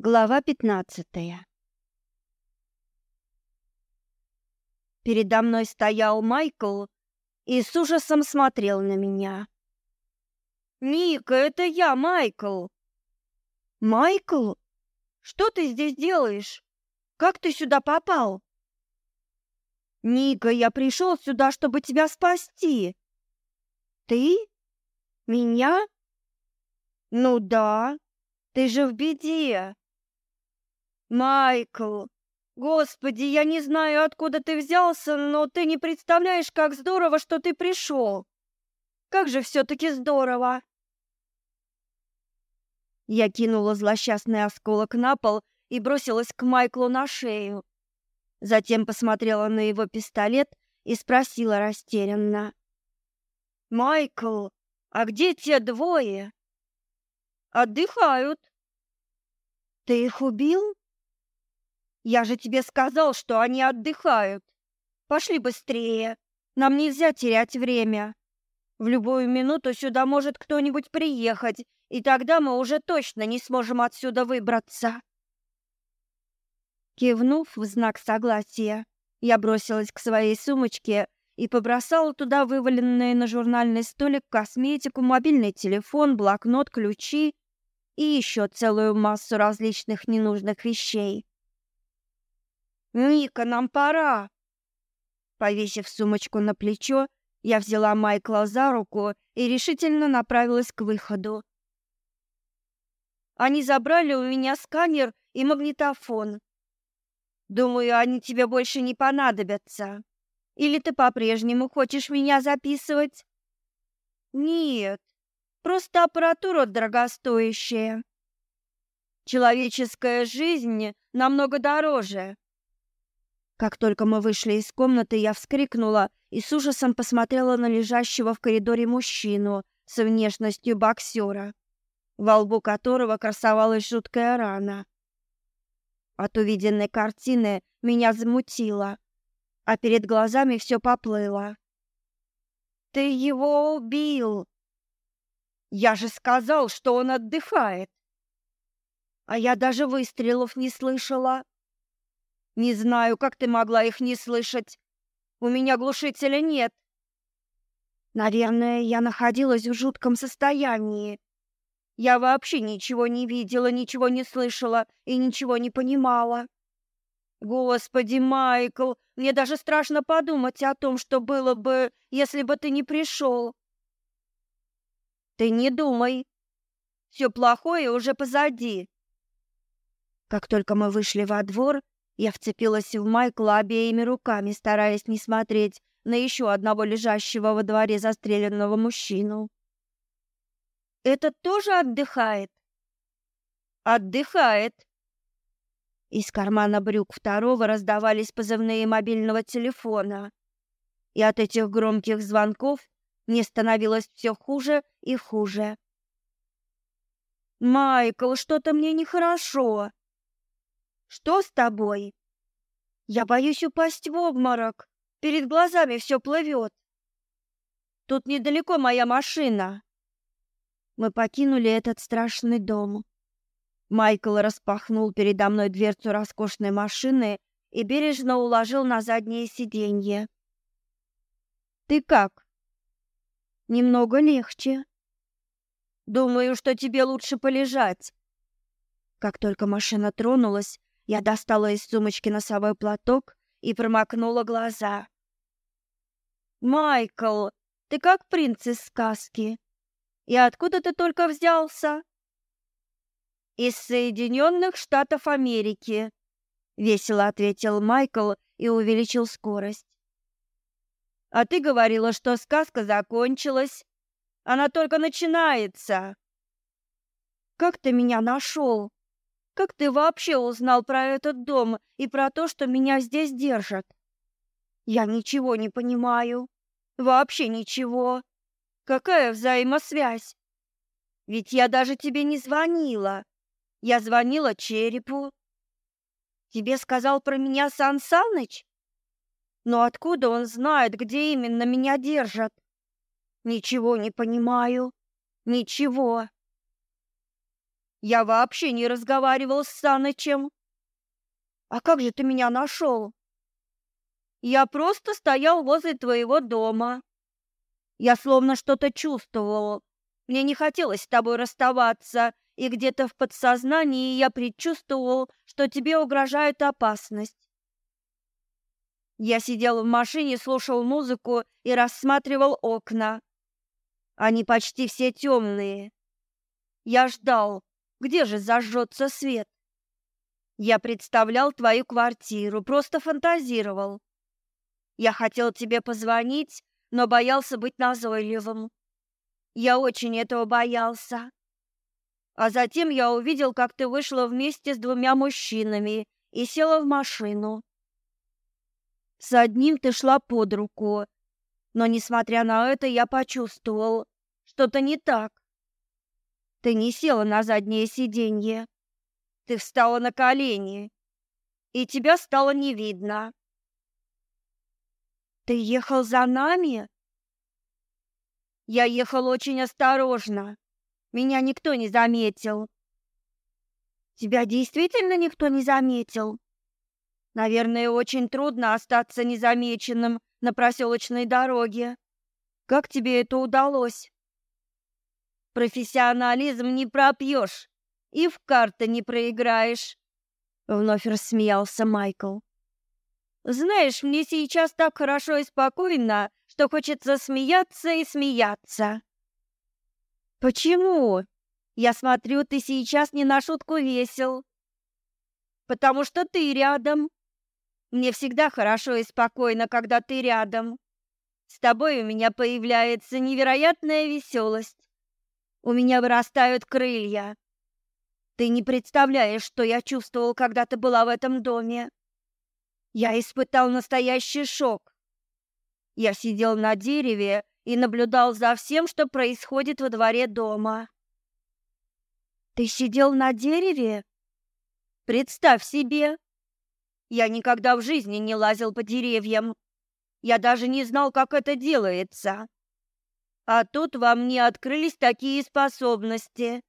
Глава 15 Передо мной стоял Майкл и с ужасом смотрел на меня. «Ника, это я, Майкл!» «Майкл? Что ты здесь делаешь? Как ты сюда попал?» «Ника, я пришел сюда, чтобы тебя спасти!» «Ты? Меня?» «Ну да, ты же в беде!» Майкл, господи, я не знаю, откуда ты взялся, но ты не представляешь, как здорово, что ты пришел. Как же все-таки здорово!» Я кинула злосчастный осколок на пол и бросилась к Майклу на шею. Затем посмотрела на его пистолет и спросила растерянно. «Майкл, а где те двое?» «Отдыхают». «Ты их убил?» Я же тебе сказал, что они отдыхают. Пошли быстрее. Нам нельзя терять время. В любую минуту сюда может кто-нибудь приехать, и тогда мы уже точно не сможем отсюда выбраться. Кивнув в знак согласия, я бросилась к своей сумочке и побросала туда вываленные на журнальный столик косметику, мобильный телефон, блокнот, ключи и еще целую массу различных ненужных вещей. «Ника, нам пора!» Повесив сумочку на плечо, я взяла Майкла за руку и решительно направилась к выходу. Они забрали у меня сканер и магнитофон. Думаю, они тебе больше не понадобятся. Или ты по-прежнему хочешь меня записывать? Нет, просто аппаратура дорогостоящая. Человеческая жизнь намного дороже. Как только мы вышли из комнаты, я вскрикнула и с ужасом посмотрела на лежащего в коридоре мужчину с внешностью боксера, во лбу которого красовалась жуткая рана. От увиденной картины меня замутило, а перед глазами все поплыло. «Ты его убил!» «Я же сказал, что он отдыхает!» «А я даже выстрелов не слышала!» Не знаю, как ты могла их не слышать. У меня глушителя нет. Наверное, я находилась в жутком состоянии. Я вообще ничего не видела, ничего не слышала и ничего не понимала. Господи, Майкл, мне даже страшно подумать о том, что было бы, если бы ты не пришел. Ты не думай. Все плохое уже позади. Как только мы вышли во двор, я вцепилась в Майкла обеими руками, стараясь не смотреть на еще одного лежащего во дворе застреленного мужчину. «Этот тоже отдыхает?» «Отдыхает!» Из кармана брюк второго раздавались позывные мобильного телефона. И от этих громких звонков мне становилось все хуже и хуже. «Майкл, что-то мне нехорошо!» Что с тобой? Я боюсь упасть в обморок. Перед глазами все плывет. Тут недалеко моя машина. Мы покинули этот страшный дом. Майкл распахнул передо мной дверцу роскошной машины и бережно уложил на заднее сиденье. Ты как? Немного легче. Думаю, что тебе лучше полежать. Как только машина тронулась, я достала из сумочки носовой платок и промокнула глаза. «Майкл, ты как принц из сказки. И откуда ты только взялся?» «Из Соединенных Штатов Америки», — весело ответил Майкл и увеличил скорость. «А ты говорила, что сказка закончилась. Она только начинается». «Как ты меня нашел?» Как ты вообще узнал про этот дом и про то, что меня здесь держат? Я ничего не понимаю. Вообще ничего. Какая взаимосвязь? Ведь я даже тебе не звонила. Я звонила Черепу. Тебе сказал про меня Сан Саныч? Но откуда он знает, где именно меня держат? Ничего не понимаю. Ничего. Я вообще не разговаривал с Санычем. А как же ты меня нашел? Я просто стоял возле твоего дома. Я словно что-то чувствовал. Мне не хотелось с тобой расставаться, и где-то в подсознании я предчувствовал, что тебе угрожает опасность. Я сидел в машине, слушал музыку и рассматривал окна. Они почти все темные. Я ждал, где же зажжется свет? Я представлял твою квартиру, просто фантазировал. Я хотел тебе позвонить, но боялся быть назойливым. Я очень этого боялся. А затем я увидел, как ты вышла вместе с двумя мужчинами и села в машину. С одним ты шла под руку, но, несмотря на это, я почувствовал, что-то не так. Ты не села на заднее сиденье. Ты встала на колени, и тебя стало не видно. Ты ехал за нами? Я ехал очень осторожно. Меня никто не заметил. Тебя действительно никто не заметил? Наверное, очень трудно остаться незамеченным на проселочной дороге. Как тебе это удалось? профессионализм не пропьешь и в карты не проиграешь. Вновь рассмеялся Майкл. Знаешь, мне сейчас так хорошо и спокойно, что хочется смеяться и смеяться. Почему? Я смотрю, ты сейчас не на шутку весел. Потому что ты рядом. Мне всегда хорошо и спокойно, когда ты рядом. С тобой у меня появляется невероятная веселость. У меня вырастают крылья. Ты не представляешь, что я чувствовал, когда ты была в этом доме. Я испытал настоящий шок. Я сидел на дереве и наблюдал за всем, что происходит во дворе дома. Ты сидел на дереве? Представь себе. Я никогда в жизни не лазил по деревьям. Я даже не знал, как это делается а тут вам не открылись такие способности.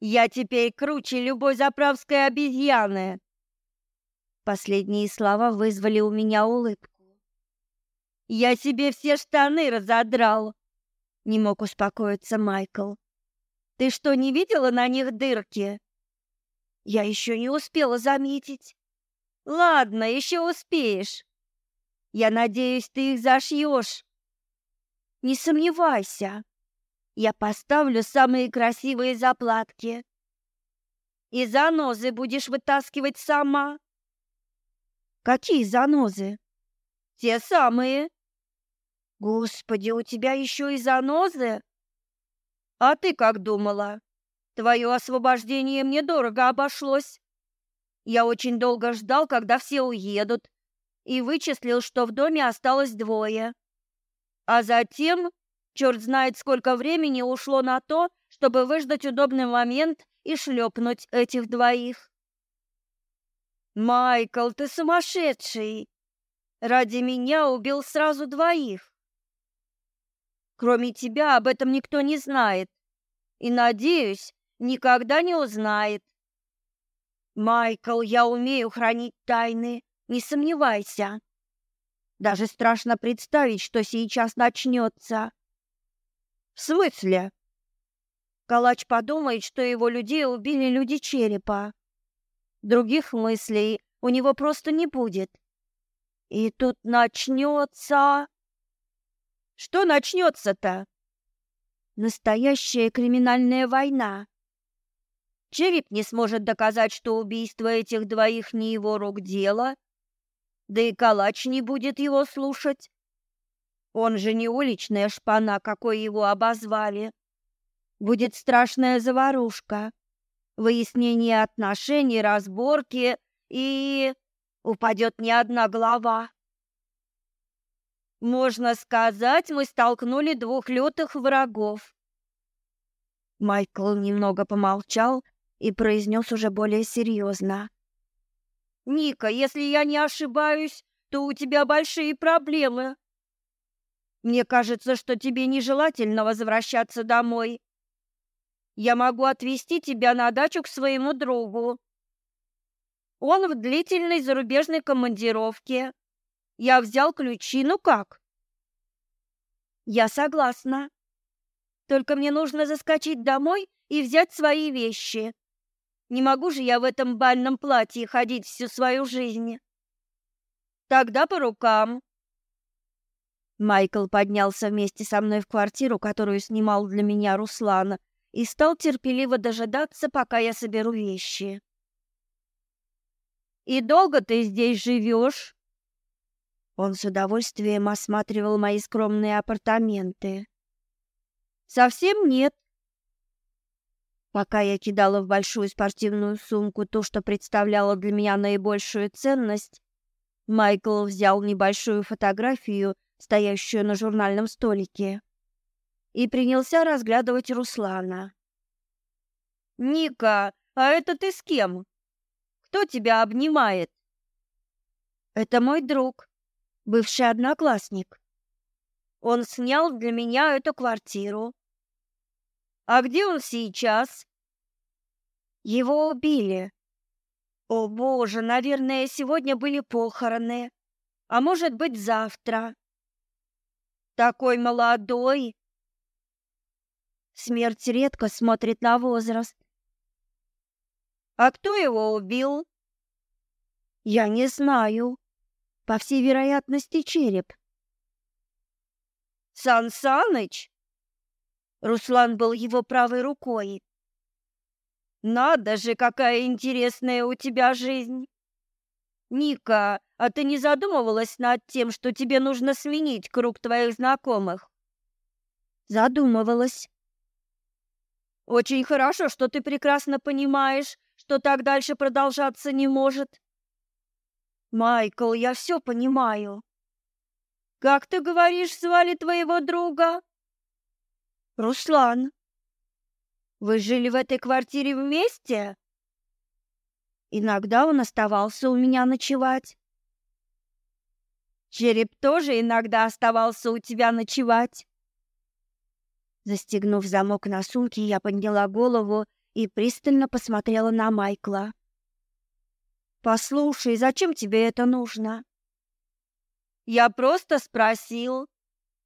Я теперь круче любой заправской обезьяны. Последние слова вызвали у меня улыбку. Я себе все штаны разодрал. Не мог успокоиться Майкл. Ты что, не видела на них дырки? Я еще не успела заметить. Ладно, еще успеешь. Я надеюсь, ты их зашьешь. Не сомневайся, я поставлю самые красивые заплатки. И занозы будешь вытаскивать сама. Какие занозы? Те самые. Господи, у тебя еще и занозы? А ты как думала? Твое освобождение мне дорого обошлось. Я очень долго ждал, когда все уедут, и вычислил, что в доме осталось двое. А затем, черт знает сколько времени ушло на то, чтобы выждать удобный момент и шлепнуть этих двоих. «Майкл, ты сумасшедший! Ради меня убил сразу двоих!» «Кроме тебя об этом никто не знает. И, надеюсь, никогда не узнает. Майкл, я умею хранить тайны, не сомневайся!» Даже страшно представить, что сейчас начнется. В смысле? Калач подумает, что его людей убили люди черепа. Других мыслей у него просто не будет. И тут начнется... Что начнется-то? Настоящая криминальная война. Череп не сможет доказать, что убийство этих двоих не его рук дело, да и калач не будет его слушать. Он же не уличная шпана, какой его обозвали. Будет страшная заварушка, выяснение отношений, разборки и... упадет не одна глава. Можно сказать, мы столкнули двух лютых врагов. Майкл немного помолчал и произнес уже более серьезно. Ника, если я не ошибаюсь, то у тебя большие проблемы. Мне кажется, что тебе нежелательно возвращаться домой. Я могу отвезти тебя на дачу к своему другу. Он в длительной зарубежной командировке. Я взял ключи, ну как? Я согласна. Только мне нужно заскочить домой и взять свои вещи. Не могу же я в этом бальном платье ходить всю свою жизнь. Тогда по рукам. Майкл поднялся вместе со мной в квартиру, которую снимал для меня Руслана, и стал терпеливо дожидаться, пока я соберу вещи. «И долго ты здесь живешь?» Он с удовольствием осматривал мои скромные апартаменты. «Совсем нет. Пока я кидала в большую спортивную сумку то, что представляло для меня наибольшую ценность, Майкл взял небольшую фотографию, стоящую на журнальном столике, и принялся разглядывать Руслана. «Ника, а это ты с кем? Кто тебя обнимает?» «Это мой друг, бывший одноклассник. Он снял для меня эту квартиру. А где он сейчас? Его убили. О боже, наверное, сегодня были похороны. А может быть, завтра. Такой молодой. Смерть редко смотрит на возраст. А кто его убил? Я не знаю. По всей вероятности, череп. Сан Саныч? Руслан был его правой рукой. «Надо же, какая интересная у тебя жизнь!» «Ника, а ты не задумывалась над тем, что тебе нужно сменить круг твоих знакомых?» «Задумывалась». «Очень хорошо, что ты прекрасно понимаешь, что так дальше продолжаться не может». «Майкл, я все понимаю». «Как ты говоришь, звали твоего друга?» «Руслан, вы жили в этой квартире вместе?» Иногда он оставался у меня ночевать. Череп тоже иногда оставался у тебя ночевать. Застегнув замок на сумке, я подняла голову и пристально посмотрела на Майкла. Послушай, зачем тебе это нужно? Я просто спросил.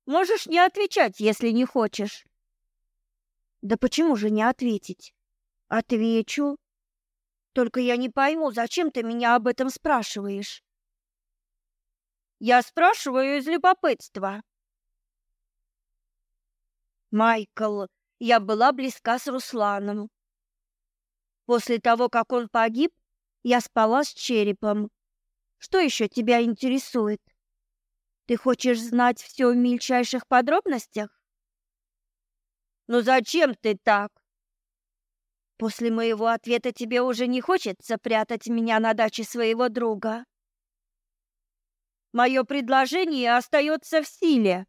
Можешь не отвечать, если не хочешь. Да почему же не ответить? Отвечу. Только я не пойму, зачем ты меня об этом спрашиваешь? Я спрашиваю из любопытства. Майкл, я была близка с Русланом. После того, как он погиб, я спала с черепом. Что еще тебя интересует? Ты хочешь знать все в мельчайших подробностях? Но зачем ты так? После моего ответа тебе уже не хочется прятать меня на даче своего друга. Мое предложение остается в силе.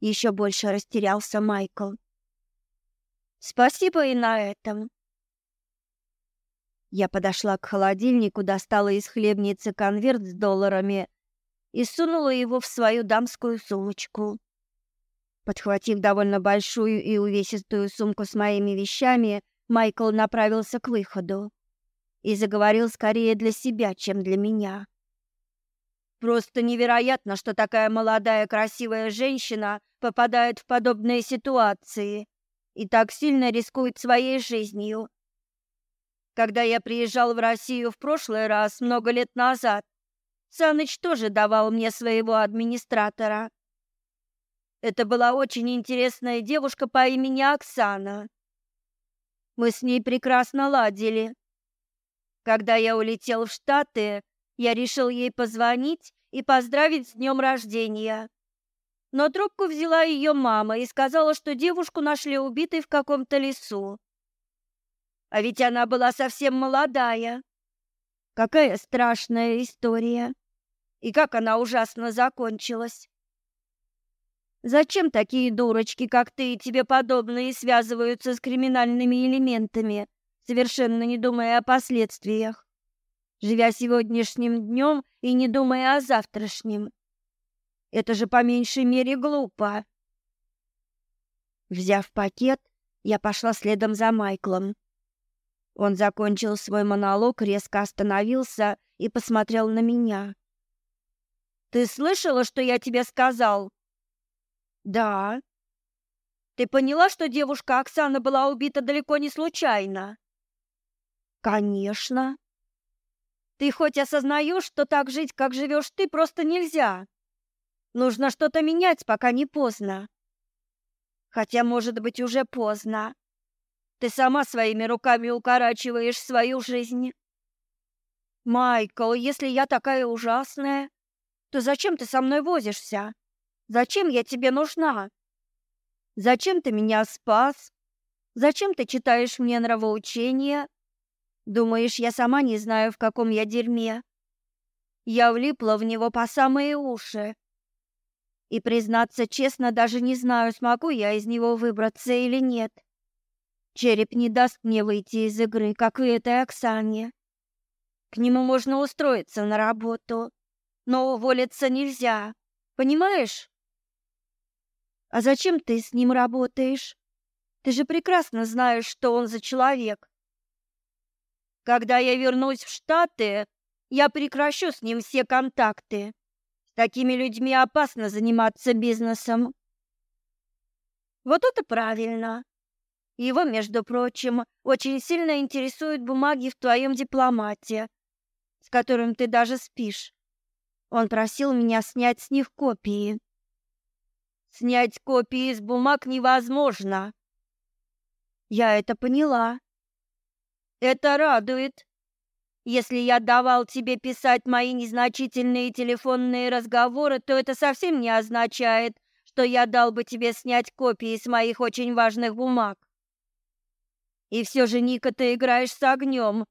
Еще больше растерялся Майкл. Спасибо и на этом. Я подошла к холодильнику, достала из хлебницы конверт с долларами и сунула его в свою дамскую сумочку. Подхватив довольно большую и увесистую сумку с моими вещами, Майкл направился к выходу и заговорил скорее для себя, чем для меня. Просто невероятно, что такая молодая красивая женщина попадает в подобные ситуации и так сильно рискует своей жизнью. Когда я приезжал в Россию в прошлый раз, много лет назад, Саныч тоже давал мне своего администратора. Это была очень интересная девушка по имени Оксана. Мы с ней прекрасно ладили. Когда я улетел в Штаты, я решил ей позвонить и поздравить с днем рождения. Но трубку взяла ее мама и сказала, что девушку нашли убитой в каком-то лесу. А ведь она была совсем молодая. Какая страшная история. И как она ужасно закончилась. Зачем такие дурочки, как ты и тебе подобные, связываются с криминальными элементами, совершенно не думая о последствиях? Живя сегодняшним днем и не думая о завтрашнем. Это же по меньшей мере глупо. Взяв пакет, я пошла следом за Майклом. Он закончил свой монолог, резко остановился и посмотрел на меня. «Ты слышала, что я тебе сказал?» Да. Ты поняла, что девушка Оксана была убита далеко не случайно? Конечно. Ты хоть осознаешь, что так жить, как живешь ты, просто нельзя. Нужно что-то менять, пока не поздно. Хотя, может быть, уже поздно. Ты сама своими руками укорачиваешь свою жизнь. Майкл, если я такая ужасная, то зачем ты со мной возишься? Зачем я тебе нужна? Зачем ты меня спас? Зачем ты читаешь мне нравоучения? Думаешь, я сама не знаю, в каком я дерьме? Я влипла в него по самые уши. И, признаться честно, даже не знаю, смогу я из него выбраться или нет. Череп не даст мне выйти из игры, как и этой Оксане. К нему можно устроиться на работу, но уволиться нельзя. Понимаешь? А зачем ты с ним работаешь? Ты же прекрасно знаешь, что он за человек. Когда я вернусь в Штаты, я прекращу с ним все контакты. С такими людьми опасно заниматься бизнесом. Вот это правильно. Его, между прочим, очень сильно интересуют бумаги в твоем дипломате, с которым ты даже спишь. Он просил меня снять с них копии. Снять копии из бумаг невозможно. Я это поняла. Это радует. Если я давал тебе писать мои незначительные телефонные разговоры, то это совсем не означает, что я дал бы тебе снять копии с моих очень важных бумаг. И все же, Ника, ты играешь с огнем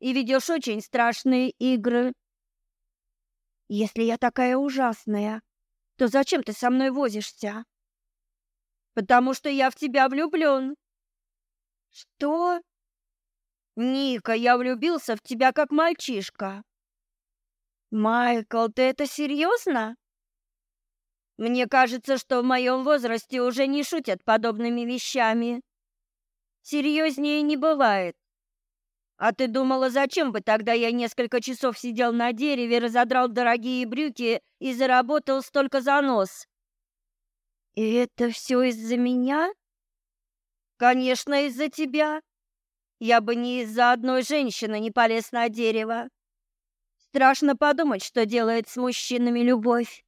и ведешь очень страшные игры. Если я такая ужасная, то зачем ты со мной возишься? Потому что я в тебя влюблен. Что? Ника, я влюбился в тебя как мальчишка. Майкл, ты это серьезно? Мне кажется, что в моем возрасте уже не шутят подобными вещами. Серьезнее не бывает. А ты думала, зачем бы тогда я несколько часов сидел на дереве, разодрал дорогие брюки и заработал столько за нос? И это все из-за меня? Конечно, из-за тебя. Я бы не из-за одной женщины не полез на дерево. Страшно подумать, что делает с мужчинами любовь.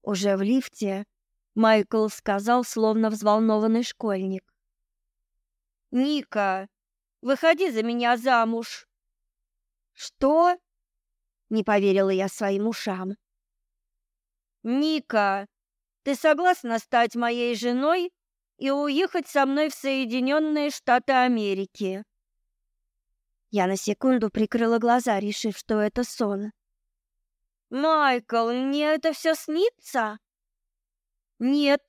Уже в лифте Майкл сказал, словно взволнованный школьник. «Ника, Выходи за меня замуж!» «Что?» — не поверила я своим ушам. «Ника, ты согласна стать моей женой и уехать со мной в Соединенные Штаты Америки?» Я на секунду прикрыла глаза, решив, что это сон. «Майкл, мне это все снится?» «Нет,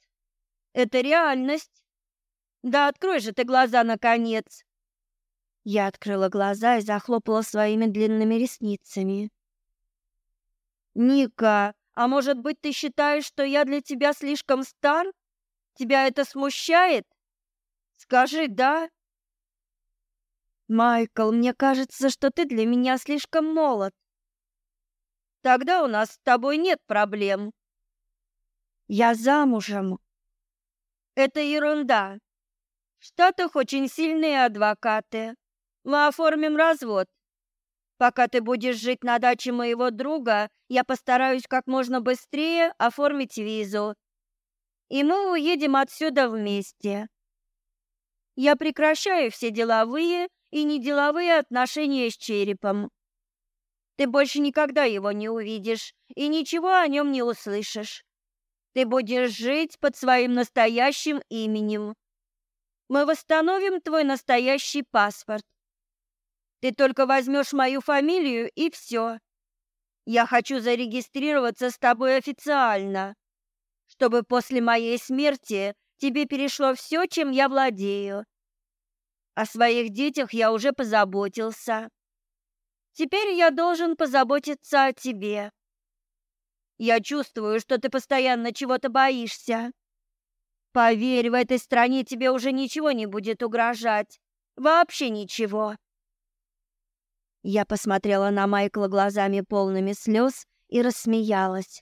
это реальность. Да открой же ты глаза, наконец!» Я открыла глаза и захлопала своими длинными ресницами. «Ника, а может быть, ты считаешь, что я для тебя слишком стар? Тебя это смущает? Скажи «да». «Майкл, мне кажется, что ты для меня слишком молод». «Тогда у нас с тобой нет проблем». «Я замужем». «Это ерунда. В Штатах очень сильные адвокаты. Мы оформим развод. Пока ты будешь жить на даче моего друга, я постараюсь как можно быстрее оформить визу. И мы уедем отсюда вместе. Я прекращаю все деловые и неделовые отношения с черепом. Ты больше никогда его не увидишь и ничего о нем не услышишь. Ты будешь жить под своим настоящим именем. Мы восстановим твой настоящий паспорт. Ты только возьмешь мою фамилию и все. Я хочу зарегистрироваться с тобой официально, чтобы после моей смерти тебе перешло все, чем я владею. О своих детях я уже позаботился. Теперь я должен позаботиться о тебе. Я чувствую, что ты постоянно чего-то боишься. Поверь, в этой стране тебе уже ничего не будет угрожать. Вообще ничего. Я посмотрела на Майкла глазами полными слез и рассмеялась.